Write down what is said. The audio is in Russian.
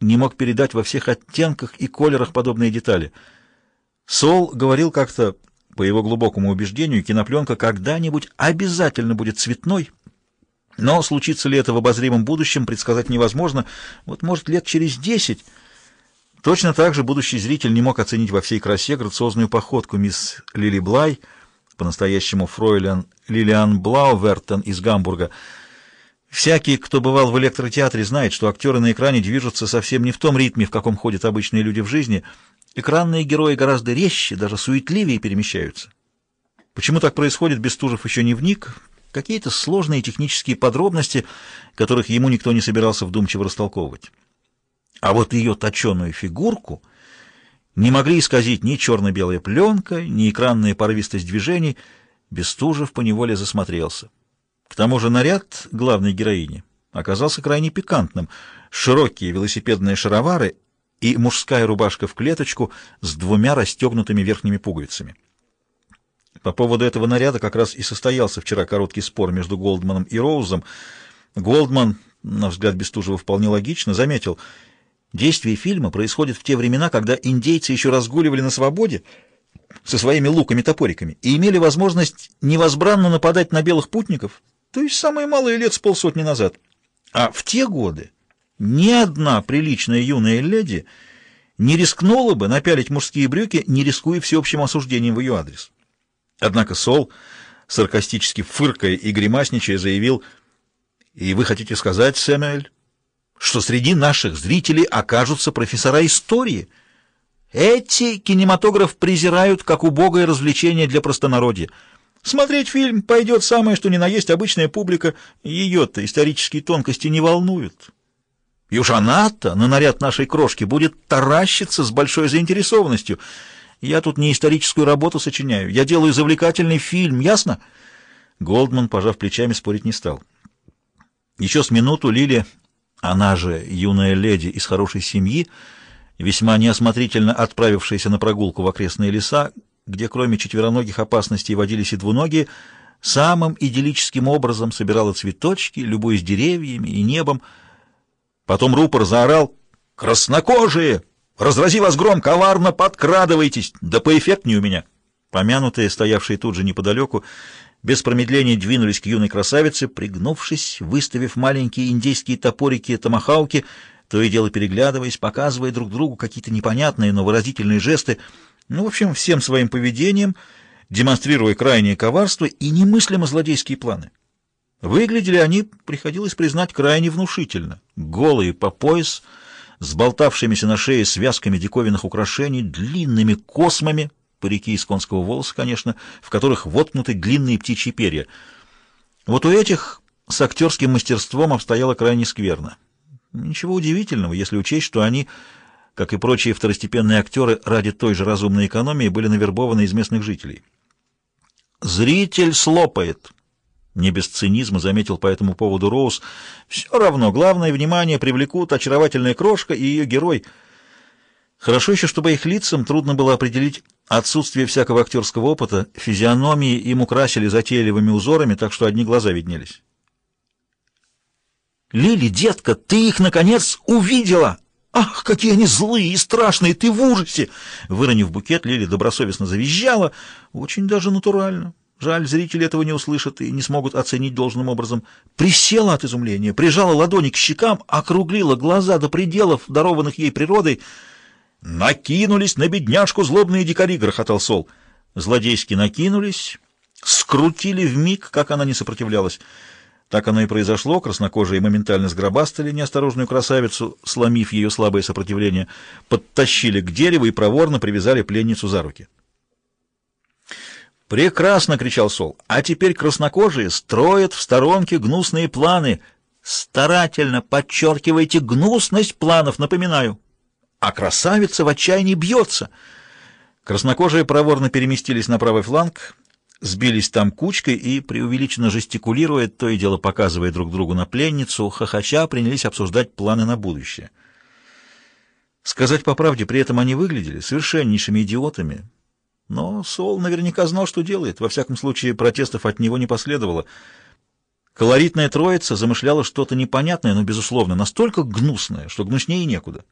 не мог передать во всех оттенках и колерах подобные детали. Сол говорил как-то, по его глубокому убеждению, кинопленка когда-нибудь обязательно будет цветной, но случится ли это в обозримом будущем, предсказать невозможно. Вот, может, лет через десять... Точно так же будущий зритель не мог оценить во всей красе грациозную походку мисс Лили Блай, по-настоящему фройлен Лилиан Блаувертен из Гамбурга. Всякий, кто бывал в электротеатре, знает, что актеры на экране движутся совсем не в том ритме, в каком ходят обычные люди в жизни. Экранные герои гораздо резче, даже суетливее перемещаются. Почему так происходит, Бестужев еще не вник. Какие-то сложные технические подробности, которых ему никто не собирался вдумчиво растолковывать. А вот ее точеную фигурку не могли исказить ни черно-белая пленка, ни экранная порывистость движений. Бестужев поневоле засмотрелся. К тому же наряд главной героини оказался крайне пикантным. Широкие велосипедные шаровары и мужская рубашка в клеточку с двумя расстегнутыми верхними пуговицами. По поводу этого наряда как раз и состоялся вчера короткий спор между Голдманом и Роузом. Голдман, на взгляд Бестужева вполне логично, заметил, действие фильма происходит в те времена, когда индейцы еще разгуливали на свободе, со своими луками-топориками и имели возможность невозбранно нападать на белых путников, то есть самые малые лет с полсотни назад. А в те годы ни одна приличная юная леди не рискнула бы напялить мужские брюки, не рискуя всеобщим осуждением в ее адрес. Однако Сол, саркастически фыркая и гримасничая, заявил, «И вы хотите сказать, Сэмюэль, что среди наших зрителей окажутся профессора истории?» Эти кинематограф презирают как убогое развлечение для простонародья. Смотреть фильм пойдет самое, что ни на есть обычная публика, ее-то исторические тонкости не волнуют. И уж она-то на наряд нашей крошки будет таращиться с большой заинтересованностью. Я тут не историческую работу сочиняю, я делаю завлекательный фильм, ясно? Голдман, пожав плечами, спорить не стал. Еще с минуту Лили, она же юная леди из хорошей семьи, весьма неосмотрительно отправившаяся на прогулку в окрестные леса, где кроме четвероногих опасностей водились и двуногие, самым идиллическим образом собирала цветочки, любуясь деревьями и небом. Потом рупор заорал «Краснокожие! Разрази вас гром, коварно подкрадывайтесь! Да поэффектнее у меня!» Помянутые, стоявшие тут же неподалеку, без промедления двинулись к юной красавице, пригнувшись, выставив маленькие индейские топорики-томахауки, то и дело переглядываясь, показывая друг другу какие-то непонятные, но выразительные жесты, ну, в общем, всем своим поведением, демонстрируя крайнее коварство и немыслимо злодейские планы. Выглядели они, приходилось признать, крайне внушительно. Голые по пояс, с болтавшимися на шее связками диковинных украшений, длинными космами, парики из конского волоса, конечно, в которых воткнуты длинные птичьи перья. Вот у этих с актерским мастерством обстояло крайне скверно. Ничего удивительного, если учесть, что они, как и прочие второстепенные актеры, ради той же разумной экономии были навербованы из местных жителей. «Зритель слопает», — не без цинизма заметил по этому поводу Роуз. «Все равно, главное внимание привлекут очаровательная крошка и ее герой. Хорошо еще, чтобы их лицам трудно было определить отсутствие всякого актерского опыта, физиономии им украсили затейливыми узорами, так что одни глаза виднелись». «Лили, детка, ты их, наконец, увидела!» «Ах, какие они злые и страшные! Ты в ужасе!» Выронив букет, Лили добросовестно завизжала. Очень даже натурально. Жаль, зрители этого не услышат и не смогут оценить должным образом. Присела от изумления, прижала ладони к щекам, округлила глаза до пределов, дарованных ей природой. «Накинулись на бедняжку злобные дикари!» — грохотал Сол. Злодейски накинулись, скрутили в миг, как она не сопротивлялась. Так оно и произошло, краснокожие моментально сгробастали неосторожную красавицу, сломив ее слабое сопротивление, подтащили к дереву и проворно привязали пленницу за руки. «Прекрасно!» — кричал Сол. «А теперь краснокожие строят в сторонке гнусные планы. Старательно подчеркивайте гнусность планов, напоминаю. А красавица в отчаянии бьется!» Краснокожие проворно переместились на правый фланг, сбились там кучкой и, преувеличенно жестикулируя, то и дело показывая друг другу на пленницу, хохоча принялись обсуждать планы на будущее. Сказать по правде, при этом они выглядели совершеннейшими идиотами. Но Сол наверняка знал, что делает. Во всяком случае, протестов от него не последовало. Колоритная троица замышляла что-то непонятное, но, безусловно, настолько гнусное, что гнуснее некуда.